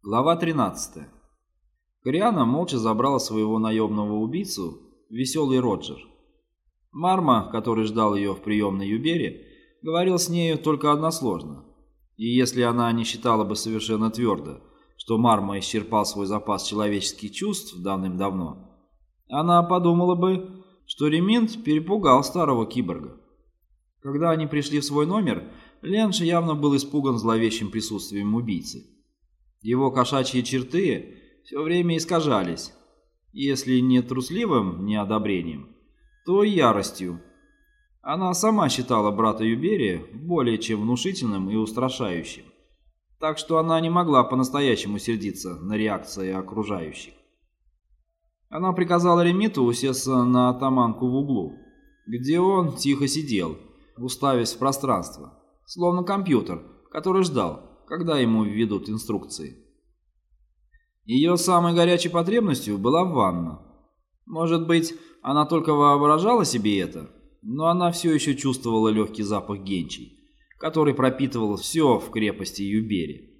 Глава 13. Кориана молча забрала своего наемного убийцу, веселый Роджер. Марма, который ждал ее в приемной Юбере, говорил с нею только односложно. И если она не считала бы совершенно твердо, что Марма исчерпал свой запас человеческих чувств давным-давно, она подумала бы, что Реминт перепугал старого киборга. Когда они пришли в свой номер, Ленш явно был испуган зловещим присутствием убийцы. Его кошачьи черты все время искажались, если не трусливым неодобрением, то яростью. Она сама считала брата Юберия более чем внушительным и устрашающим, так что она не могла по-настоящему сердиться на реакции окружающих. Она приказала Ремиту усесться на атаманку в углу, где он тихо сидел, уставясь в пространство, словно компьютер, который ждал, когда ему введут инструкции. Ее самой горячей потребностью была ванна. Может быть, она только воображала себе это, но она все еще чувствовала легкий запах генчей, который пропитывал все в крепости Юбери.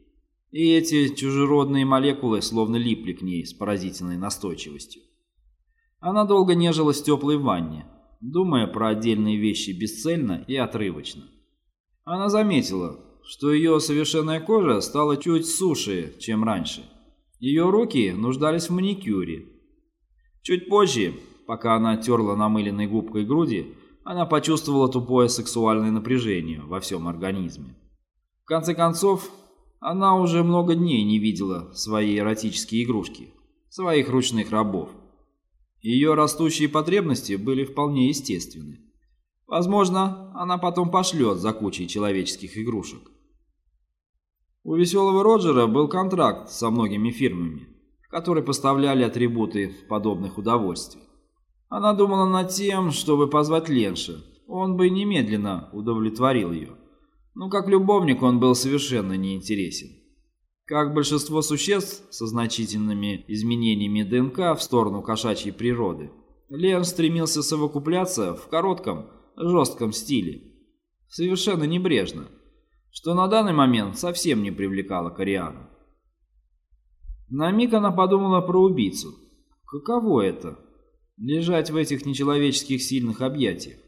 И эти чужеродные молекулы словно липли к ней с поразительной настойчивостью. Она долго нежилась в теплой ванне, думая про отдельные вещи бесцельно и отрывочно. Она заметила, что ее совершенная кожа стала чуть суше, чем раньше. Ее руки нуждались в маникюре. Чуть позже, пока она терла намыленной губкой груди, она почувствовала тупое сексуальное напряжение во всем организме. В конце концов, она уже много дней не видела свои эротические игрушки, своих ручных рабов. Ее растущие потребности были вполне естественны. Возможно, она потом пошлет за кучей человеческих игрушек. У веселого Роджера был контракт со многими фирмами, которые поставляли атрибуты подобных удовольствий. Она думала над тем, чтобы позвать Ленша. Он бы немедленно удовлетворил ее. Но как любовник он был совершенно неинтересен. Как большинство существ со значительными изменениями ДНК в сторону кошачьей природы, Лен стремился совокупляться в коротком, жестком стиле. Совершенно небрежно – что на данный момент совсем не привлекало Кориану. На миг она подумала про убийцу. Каково это — лежать в этих нечеловеческих сильных объятиях?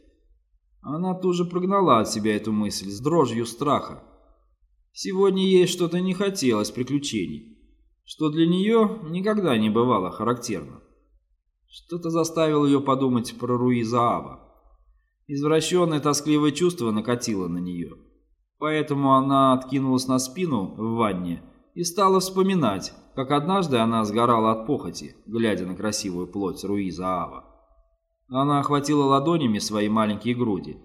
Она тут же прогнала от себя эту мысль с дрожью страха. Сегодня ей что-то не хотелось приключений, что для нее никогда не бывало характерно. Что-то заставило ее подумать про Руиза Ава. Извращенное тоскливое чувство накатило на нее. Поэтому она откинулась на спину в ванне и стала вспоминать, как однажды она сгорала от похоти, глядя на красивую плоть Руиза Ава. Она охватила ладонями свои маленькие груди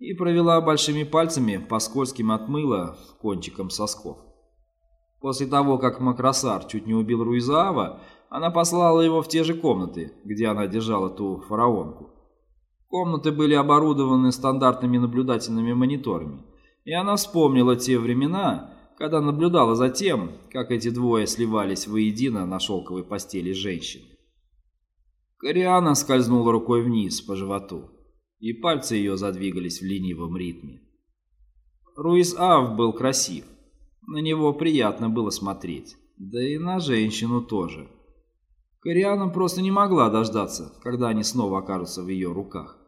и провела большими пальцами по скользким от мыла кончиком сосков. После того, как Макросар чуть не убил Руиза Ава, она послала его в те же комнаты, где она держала ту фараонку. Комнаты были оборудованы стандартными наблюдательными мониторами, и она вспомнила те времена, когда наблюдала за тем, как эти двое сливались воедино на шелковой постели женщины. Кориана скользнула рукой вниз по животу, и пальцы ее задвигались в ленивом ритме. Руис Ав был красив, на него приятно было смотреть, да и на женщину тоже. Кориана просто не могла дождаться, когда они снова окажутся в ее руках.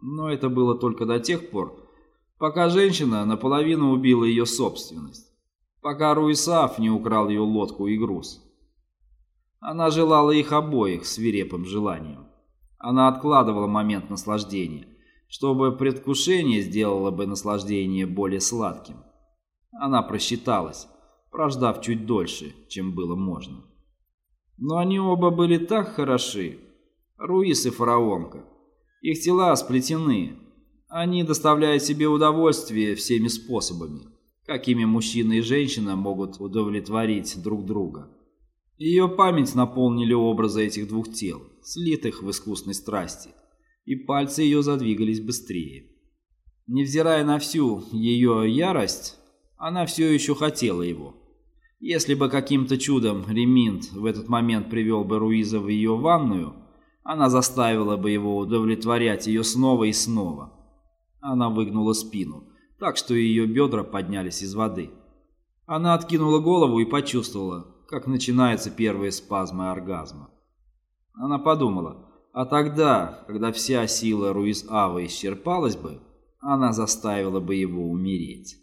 Но это было только до тех пор, пока женщина наполовину убила ее собственность, пока Руисав не украл ее лодку и груз. Она желала их обоих свирепым желанием. Она откладывала момент наслаждения, чтобы предвкушение сделало бы наслаждение более сладким. Она просчиталась, прождав чуть дольше, чем было можно. Но они оба были так хороши, Руис и Фараонка. Их тела сплетены, они доставляют себе удовольствие всеми способами, какими мужчина и женщина могут удовлетворить друг друга. Ее память наполнили образы этих двух тел, слитых в искусной страсти, и пальцы ее задвигались быстрее. Невзирая на всю ее ярость, она все еще хотела его. Если бы каким-то чудом Реминт в этот момент привел бы Руиза в ее ванную, она заставила бы его удовлетворять ее снова и снова. Она выгнула спину, так что ее бедра поднялись из воды. Она откинула голову и почувствовала, как начинаются первые спазмы оргазма. Она подумала, а тогда, когда вся сила Руиз-Ава исчерпалась бы, она заставила бы его умереть.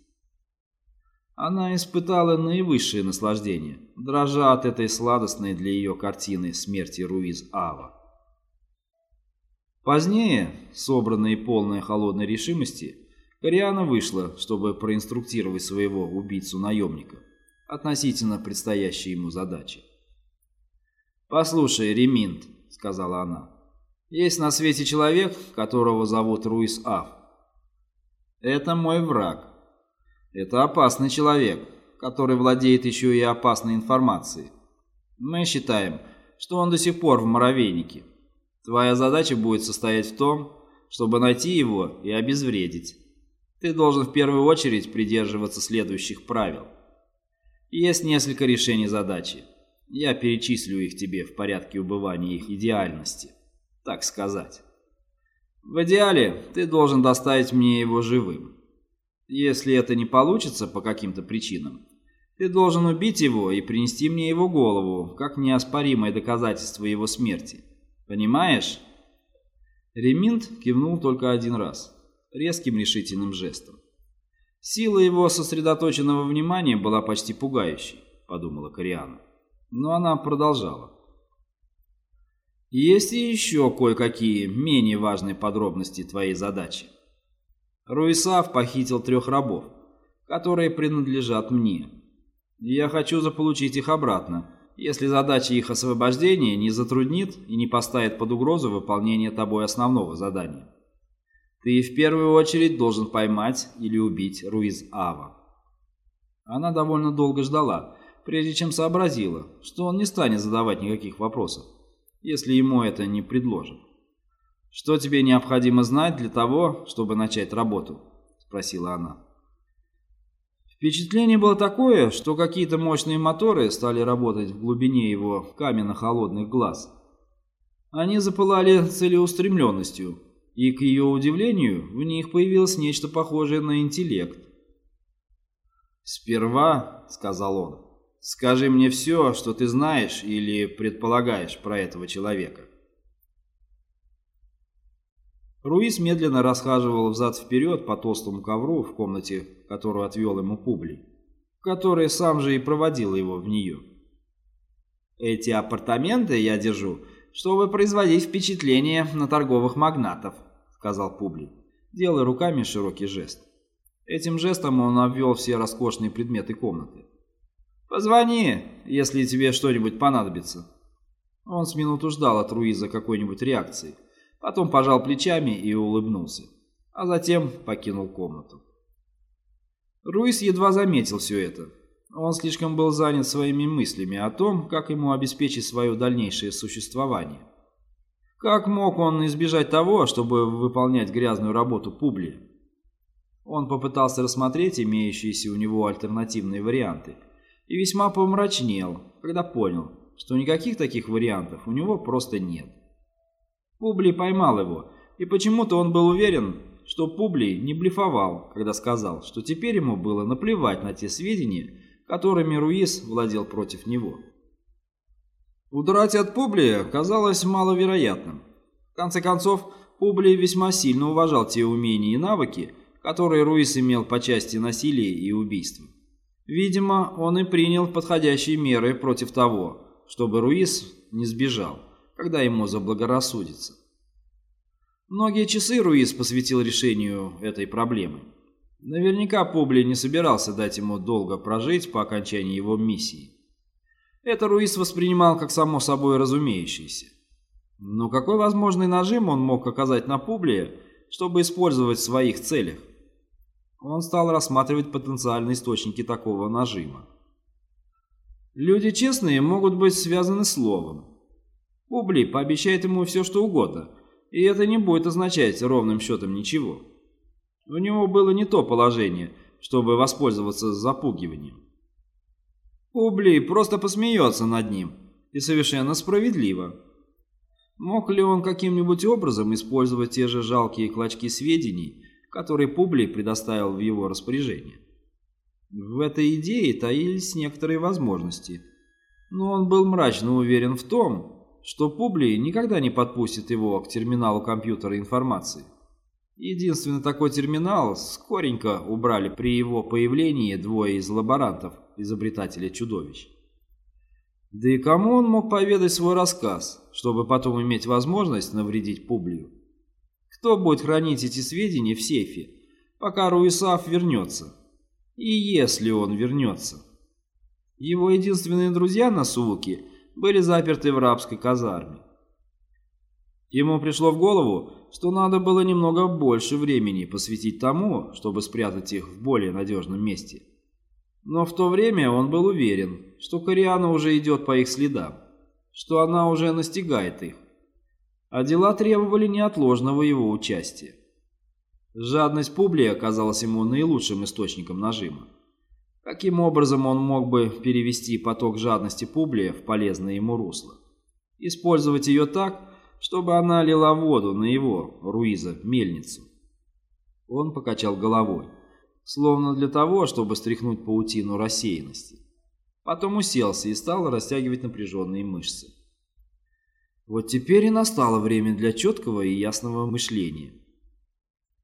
Она испытала наивысшее наслаждение, дрожа от этой сладостной для ее картины смерти Руиз-Ава. Позднее, собранная и полная холодной решимости, Кориана вышла, чтобы проинструктировать своего убийцу-наемника относительно предстоящей ему задачи. «Послушай, Реминт», — сказала она, — «есть на свете человек, которого зовут Руис Аф. Это мой враг. Это опасный человек, который владеет еще и опасной информацией. Мы считаем, что он до сих пор в муравейнике. Твоя задача будет состоять в том, чтобы найти его и обезвредить. Ты должен в первую очередь придерживаться следующих правил. Есть несколько решений задачи. Я перечислю их тебе в порядке убывания их идеальности, так сказать. В идеале ты должен доставить мне его живым. Если это не получится по каким-то причинам, ты должен убить его и принести мне его голову, как неоспоримое доказательство его смерти. Понимаешь?» Реминт кивнул только один раз, резким решительным жестом. Сила его сосредоточенного внимания была почти пугающей, подумала Кориана. Но она продолжала. Есть еще кое-какие менее важные подробности твоей задачи. Руисав похитил трех рабов, которые принадлежат мне. Я хочу заполучить их обратно, если задача их освобождения не затруднит и не поставит под угрозу выполнение тобой основного задания. Ты в первую очередь должен поймать или убить Руиз Ава. Она довольно долго ждала, прежде чем сообразила, что он не станет задавать никаких вопросов, если ему это не предложат. «Что тебе необходимо знать для того, чтобы начать работу?» – спросила она. Впечатление было такое, что какие-то мощные моторы стали работать в глубине его каменно-холодных глаз. Они запылали целеустремленностью, и, к ее удивлению, в них появилось нечто похожее на интеллект. «Сперва», — сказал он, — «скажи мне все, что ты знаешь или предполагаешь про этого человека». Руис медленно расхаживал взад-вперед по толстому ковру в комнате, которую отвел ему Публий, который сам же и проводил его в нее. «Эти апартаменты я держу, чтобы производить впечатление на торговых магнатов», — сказал Публий, делая руками широкий жест. Этим жестом он обвел все роскошные предметы комнаты. «Позвони, если тебе что-нибудь понадобится». Он с минуту ждал от Руиза какой-нибудь реакции, потом пожал плечами и улыбнулся, а затем покинул комнату. Руис едва заметил все это. Он слишком был занят своими мыслями о том, как ему обеспечить свое дальнейшее существование. Как мог он избежать того, чтобы выполнять грязную работу Публия? Он попытался рассмотреть имеющиеся у него альтернативные варианты и весьма помрачнел, когда понял, что никаких таких вариантов у него просто нет. Публий поймал его, и почему-то он был уверен, что Публий не блефовал, когда сказал, что теперь ему было наплевать на те сведения, которыми Руис владел против него. Удрать от Публия казалось маловероятным. В конце концов, Публий весьма сильно уважал те умения и навыки, которые Руис имел по части насилия и убийства. Видимо, он и принял подходящие меры против того, чтобы Руис не сбежал когда ему заблагорассудится. Многие часы Руис посвятил решению этой проблемы. Наверняка Публи не собирался дать ему долго прожить по окончании его миссии. Это Руис воспринимал как само собой разумеющееся. Но какой возможный нажим он мог оказать на Публия, чтобы использовать в своих целях? Он стал рассматривать потенциальные источники такого нажима. Люди честные могут быть связаны словом, Убли пообещает ему все, что угодно, и это не будет означать ровным счетом ничего. У него было не то положение, чтобы воспользоваться запугиванием. Убли просто посмеется над ним, и совершенно справедливо. Мог ли он каким-нибудь образом использовать те же жалкие клочки сведений, которые Публи предоставил в его распоряжение? В этой идее таились некоторые возможности – Но он был мрачно уверен в том, что Публий никогда не подпустит его к терминалу компьютера информации. Единственный такой терминал скоренько убрали при его появлении двое из лаборантов, изобретателя чудовищ. Да и кому он мог поведать свой рассказ, чтобы потом иметь возможность навредить Публию? Кто будет хранить эти сведения в сейфе, пока Руисав вернется? И если он вернется? Его единственные друзья на Сууке были заперты в рабской казарме. Ему пришло в голову, что надо было немного больше времени посвятить тому, чтобы спрятать их в более надежном месте. Но в то время он был уверен, что Кориана уже идет по их следам, что она уже настигает их а дела требовали неотложного его участия. Жадность Публия оказалась ему наилучшим источником нажима. Каким образом он мог бы перевести поток жадности Публия в полезное ему русло? Использовать ее так, чтобы она лила воду на его, Руиза, мельницу. Он покачал головой, словно для того, чтобы стряхнуть паутину рассеянности. Потом уселся и стал растягивать напряженные мышцы. Вот теперь и настало время для четкого и ясного мышления.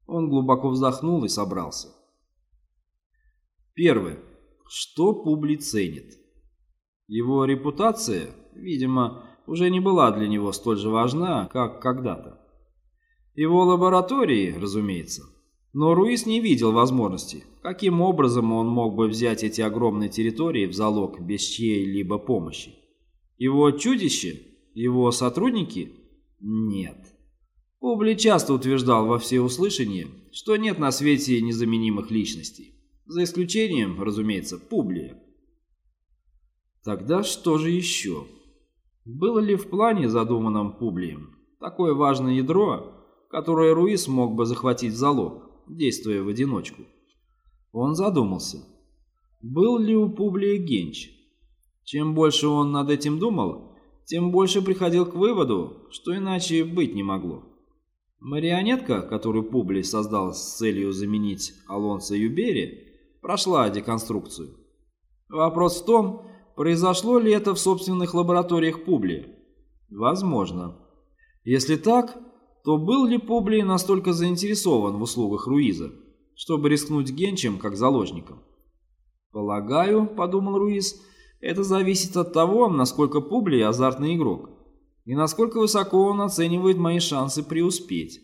Он глубоко вздохнул и собрался. Первое. Что Публи ценит? Его репутация, видимо, уже не была для него столь же важна, как когда-то. Его лаборатории, разумеется. Но Руис не видел возможности, каким образом он мог бы взять эти огромные территории в залог без чьей-либо помощи. Его чудище его сотрудники? Нет. Публи часто утверждал во всеуслышание, что нет на свете незаменимых личностей. За исключением, разумеется, Публия. Тогда что же еще? Было ли в плане, задуманном Публием, такое важное ядро, которое Руис мог бы захватить в залог, действуя в одиночку? Он задумался. Был ли у Публия Генч? Чем больше он над этим думал, тем больше приходил к выводу, что иначе быть не могло. Марионетка, которую Публий создал с целью заменить Алонсо Юбери, прошла деконструкцию. Вопрос в том, произошло ли это в собственных лабораториях Публия. Возможно. Если так, то был ли Публий настолько заинтересован в услугах Руиза, чтобы рискнуть Генчем как заложником? «Полагаю», — подумал Руиз, — это зависит от того, насколько Публи азартный игрок, и насколько высоко он оценивает мои шансы преуспеть.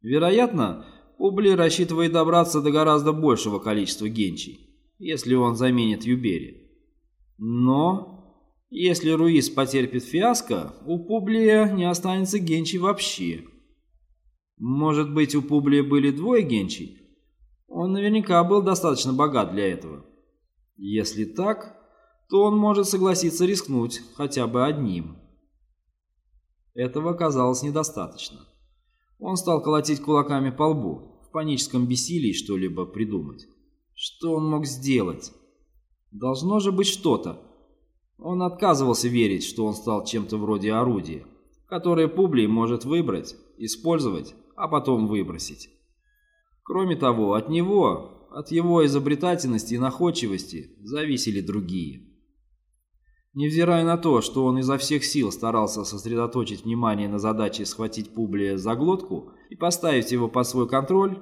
Вероятно, Публи рассчитывает добраться до гораздо большего количества генчей, если он заменит Юбери. Но, если Руис потерпит фиаско, у Публия не останется генчей вообще. Может быть, у Публия были двое генчей? Он наверняка был достаточно богат для этого. Если так, то он может согласиться рискнуть хотя бы одним. Этого оказалось недостаточно. Он стал колотить кулаками по лбу, в паническом бессилии что-либо придумать. Что он мог сделать? Должно же быть что-то. Он отказывался верить, что он стал чем-то вроде орудия, которое Публий может выбрать, использовать, а потом выбросить. Кроме того, от него, от его изобретательности и находчивости зависели другие. Невзирая на то, что он изо всех сил старался сосредоточить внимание на задаче схватить Публия за глотку и поставить его под свой контроль,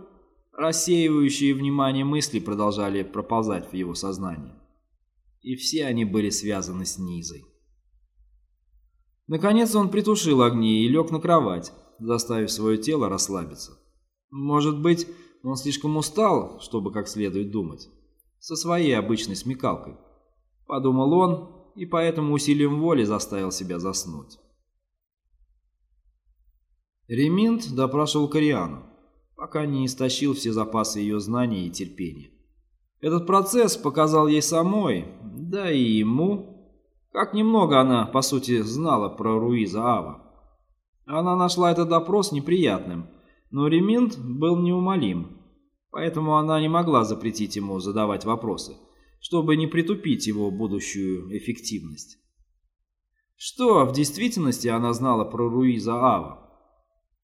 рассеивающие внимание мысли продолжали проползать в его сознание. И все они были связаны с Низой. Наконец он притушил огни и лег на кровать, заставив свое тело расслабиться. Может быть, он слишком устал, чтобы как следует думать. Со своей обычной смекалкой. Подумал он, и поэтому усилием воли заставил себя заснуть. Реминт допрашивал Кориану, пока не истощил все запасы ее знаний и терпения. Этот процесс показал ей самой, да и ему, как немного она, по сути, знала про Руиза Ава. Она нашла этот допрос неприятным, но Реминт был неумолим поэтому она не могла запретить ему задавать вопросы, чтобы не притупить его будущую эффективность. Что в действительности она знала про Руиза Ава?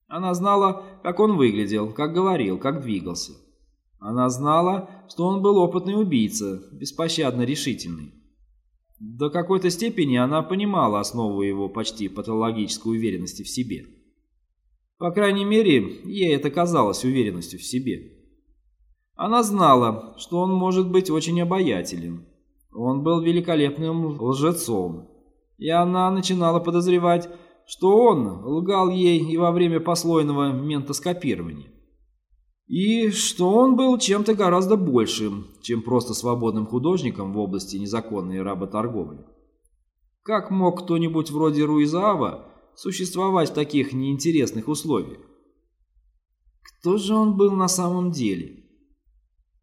Она знала, как он выглядел, как говорил, как двигался. Она знала, что он был опытный убийца, беспощадно решительный. До какой-то степени она понимала основу его почти патологической уверенности в себе. По крайней мере, ей это казалось уверенностью в себе. Она знала, что он может быть очень обаятелен. Он был великолепным лжецом. И она начинала подозревать, что он лгал ей и во время послойного ментоскопирования. И что он был чем-то гораздо большим, чем просто свободным художником в области незаконной работорговли. Как мог кто-нибудь вроде Руизаава существовать в таких неинтересных условиях? Кто же он был на самом деле?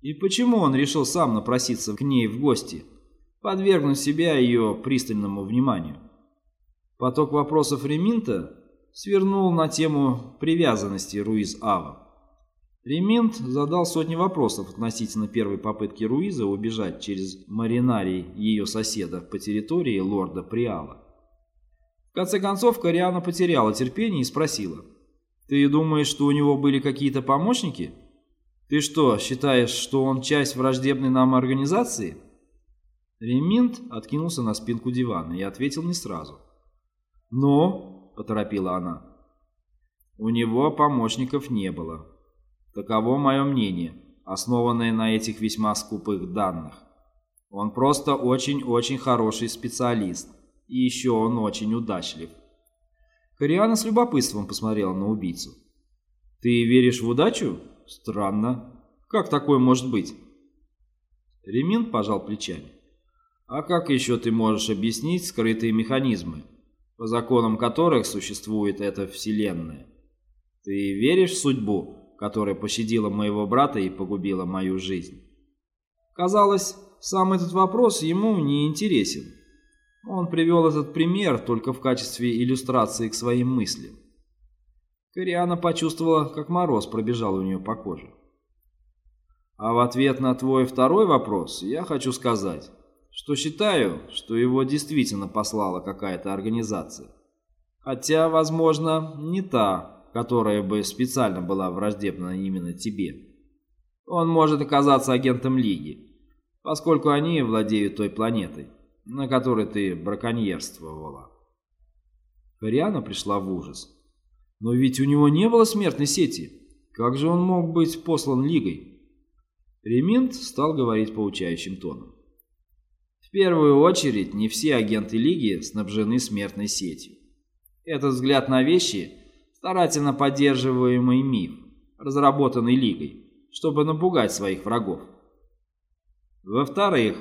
И почему он решил сам напроситься к ней в гости, подвергнуть себя ее пристальному вниманию? Поток вопросов Реминта свернул на тему привязанности Руиз-Ава. Реминт задал сотни вопросов относительно первой попытки Руиза убежать через маринарий ее соседа по территории лорда Приала. В конце концов, Кориана потеряла терпение и спросила. «Ты думаешь, что у него были какие-то помощники? Ты что, считаешь, что он часть враждебной нам организации?» Реминт откинулся на спинку дивана и ответил не сразу. «Но», — поторопила она, — «у него помощников не было». Таково мое мнение, основанное на этих весьма скупых данных. Он просто очень-очень хороший специалист, и еще он очень удачлив. Кориана с любопытством посмотрела на убийцу. «Ты веришь в удачу? Странно. Как такое может быть?» Ремин пожал плечами. «А как еще ты можешь объяснить скрытые механизмы, по законам которых существует эта вселенная? Ты веришь в судьбу?» которая пощадила моего брата и погубила мою жизнь. Казалось, сам этот вопрос ему не интересен. Он привел этот пример только в качестве иллюстрации к своим мыслям. Кориана почувствовала, как мороз пробежал у нее по коже. А в ответ на твой второй вопрос я хочу сказать, что считаю, что его действительно послала какая-то организация. Хотя, возможно, не та, которая бы специально была враждебна именно тебе. Он может оказаться агентом Лиги, поскольку они владеют той планетой, на которой ты браконьерствовала. Кориана пришла в ужас. Но ведь у него не было смертной сети. Как же он мог быть послан Лигой? Реминт стал говорить поучающим тоном. В первую очередь, не все агенты Лиги снабжены смертной сетью. Этот взгляд на вещи старательно поддерживаемый миф, разработанный Лигой, чтобы напугать своих врагов. Во-вторых,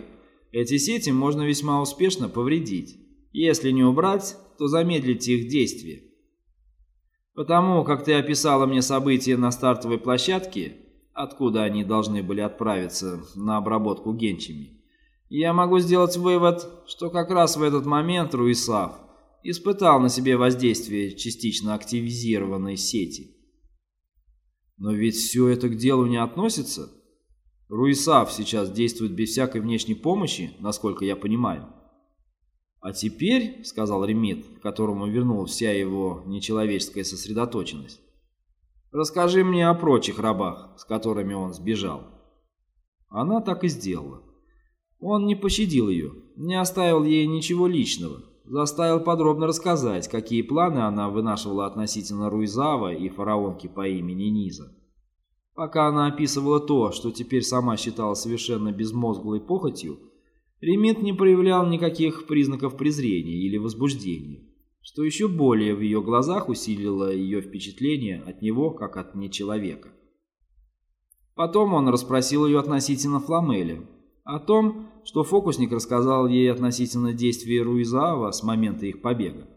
эти сети можно весьма успешно повредить. Если не убрать, то замедлить их действие. Потому как ты описала мне события на стартовой площадке, откуда они должны были отправиться на обработку генчами, я могу сделать вывод, что как раз в этот момент Руисав испытал на себе воздействие частично активизированной сети. Но ведь все это к делу не относится. Руисав сейчас действует без всякой внешней помощи, насколько я понимаю. А теперь, сказал Ремит, которому вернулась вся его нечеловеческая сосредоточенность, расскажи мне о прочих рабах, с которыми он сбежал. Она так и сделала. Он не пощадил ее, не оставил ей ничего личного, заставил подробно рассказать, какие планы она вынашивала относительно Руизава и фараонки по имени Низа. Пока она описывала то, что теперь сама считала совершенно безмозглой похотью, Ремет не проявлял никаких признаков презрения или возбуждения, что еще более в ее глазах усилило ее впечатление от него, как от нечеловека. Потом он расспросил ее относительно Фламеля, о том, что фокусник рассказал ей относительно действий Руизаава с момента их побега.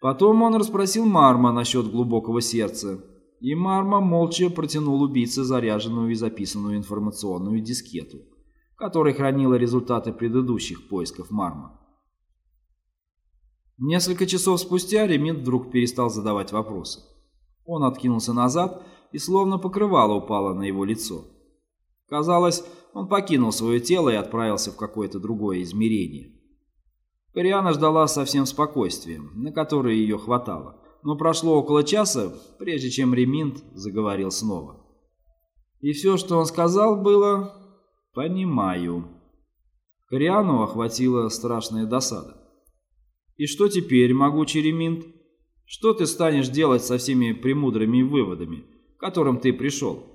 Потом он расспросил Марма насчет глубокого сердца, и Марма молча протянул убийце заряженную и записанную информационную дискету, которая хранила результаты предыдущих поисков Марма. Несколько часов спустя Ремит вдруг перестал задавать вопросы. Он откинулся назад, и словно покрывало упало на его лицо. Казалось, он покинул свое тело и отправился в какое-то другое измерение. Кориана ждала со всем спокойствием, на которое ее хватало, но прошло около часа, прежде чем Реминт заговорил снова. И все, что он сказал, было «понимаю». Кориану охватила страшная досада. «И что теперь, могучий реминт? Что ты станешь делать со всеми премудрыми выводами, к которым ты пришел?»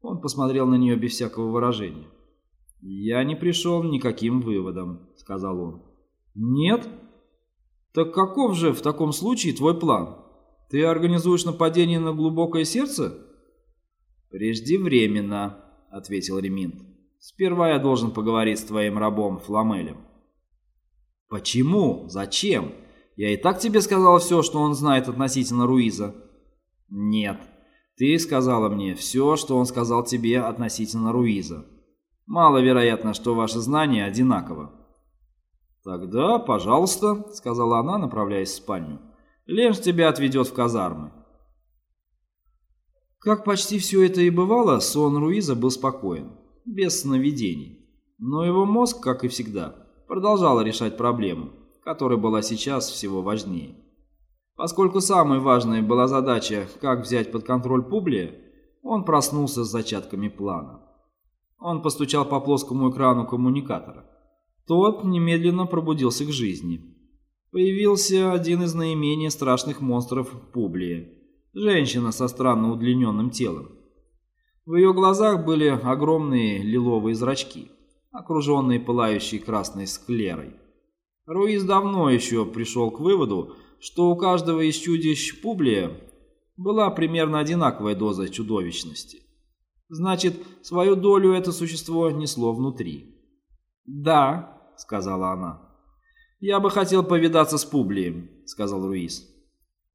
Он посмотрел на нее без всякого выражения. «Я не пришел никаким выводом», — сказал он. «Нет? Так каков же в таком случае твой план? Ты организуешь нападение на глубокое сердце?» «Преждевременно», — ответил Реминт. «Сперва я должен поговорить с твоим рабом Фламелем». «Почему? Зачем? Я и так тебе сказал все, что он знает относительно Руиза». «Нет, ты сказала мне все, что он сказал тебе относительно Руиза. Маловероятно, что ваши знания одинаковы». «Тогда, пожалуйста», — сказала она, направляясь в спальню. «Ленж тебя отведет в казармы». Как почти все это и бывало, сон Руиза был спокоен, без сновидений. Но его мозг, как и всегда, продолжал решать проблему, которая была сейчас всего важнее. Поскольку самой важной была задача, как взять под контроль Публия, он проснулся с зачатками плана. Он постучал по плоскому экрану коммуникатора. Тот немедленно пробудился к жизни. Появился один из наименее страшных монстров Публия Женщина со странно удлиненным телом. В ее глазах были огромные лиловые зрачки, окруженные пылающей красной склерой. Руиз давно еще пришел к выводу, что у каждого из чудищ Публия была примерно одинаковая доза чудовищности. Значит, свою долю это существо несло внутри. «Да», — сказала она. «Я бы хотел повидаться с Публием», — сказал Руиз.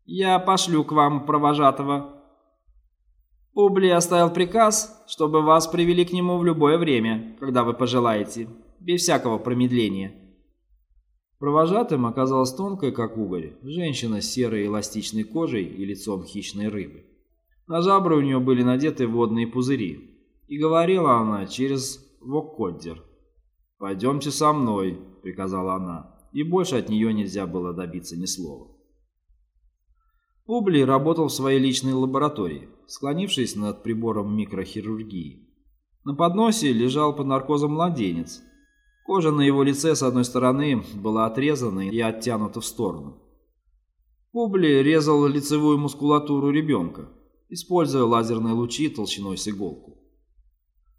Я пошлю к вам провожатого». Публий оставил приказ, чтобы вас привели к нему в любое время, когда вы пожелаете, без всякого промедления. Провожатым оказалась тонкая, как угорь, женщина с серой эластичной кожей и лицом хищной рыбы. На жабры у нее были надеты водные пузыри, и говорила она через воккоддер. «Пойдемте со мной», — приказала она, и больше от нее нельзя было добиться ни слова. Публий работал в своей личной лаборатории, склонившись над прибором микрохирургии. На подносе лежал под наркозом младенец. Кожа на его лице с одной стороны была отрезана и оттянута в сторону. Публи резал лицевую мускулатуру ребенка, используя лазерные лучи толщиной с иголку.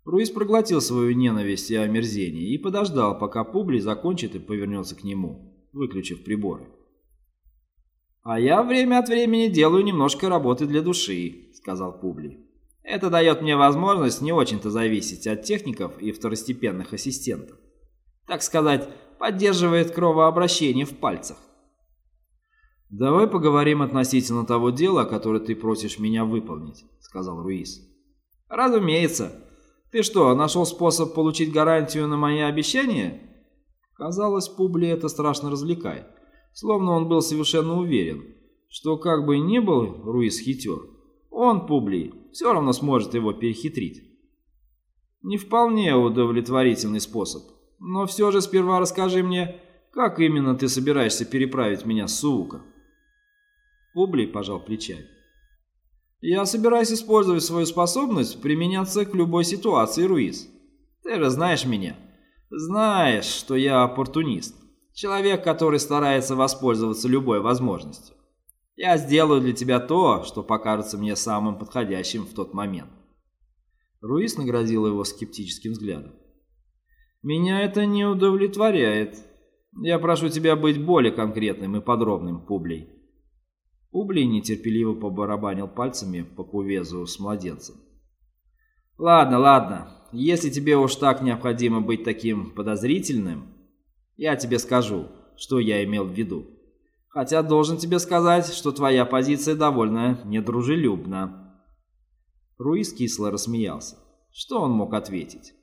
Руис проглотил свою ненависть и омерзение и подождал, пока Публи закончит и повернется к нему, выключив приборы. «А я время от времени делаю немножко работы для души», — сказал Публи. «Это дает мне возможность не очень-то зависеть от техников и второстепенных ассистентов. Так сказать, поддерживает кровообращение в пальцах». «Давай поговорим относительно того дела, которое ты просишь меня выполнить», — сказал Руис. «Разумеется. Ты что, нашел способ получить гарантию на мои обещания?» Казалось, Публи это страшно развлекает. Словно он был совершенно уверен, что как бы ни был Руис хитер, он, Публий, все равно сможет его перехитрить. Не вполне удовлетворительный способ, но все же сперва расскажи мне, как именно ты собираешься переправить меня с Суука? Публий пожал плечами. Я собираюсь использовать свою способность применяться к любой ситуации, Руис. Ты же знаешь меня. Знаешь, что я оппортунист. Человек, который старается воспользоваться любой возможностью. Я сделаю для тебя то, что покажется мне самым подходящим в тот момент. Руис наградил его скептическим взглядом. «Меня это не удовлетворяет. Я прошу тебя быть более конкретным и подробным, Публей». Публей нетерпеливо побарабанил пальцами по кувезу с младенцем. «Ладно, ладно. Если тебе уж так необходимо быть таким подозрительным, я тебе скажу, что я имел в виду. Хотя должен тебе сказать, что твоя позиция довольно недружелюбна». Руис кисло рассмеялся. Что он мог ответить?